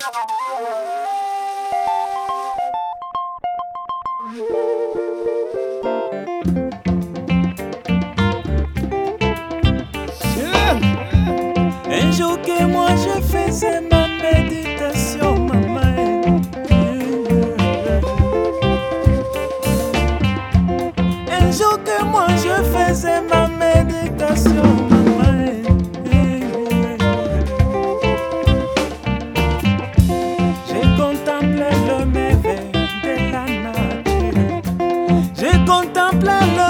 Un jour que moi je faisais ma méditation, maman. Un jour que moi je faisais ma méditation. Contempler.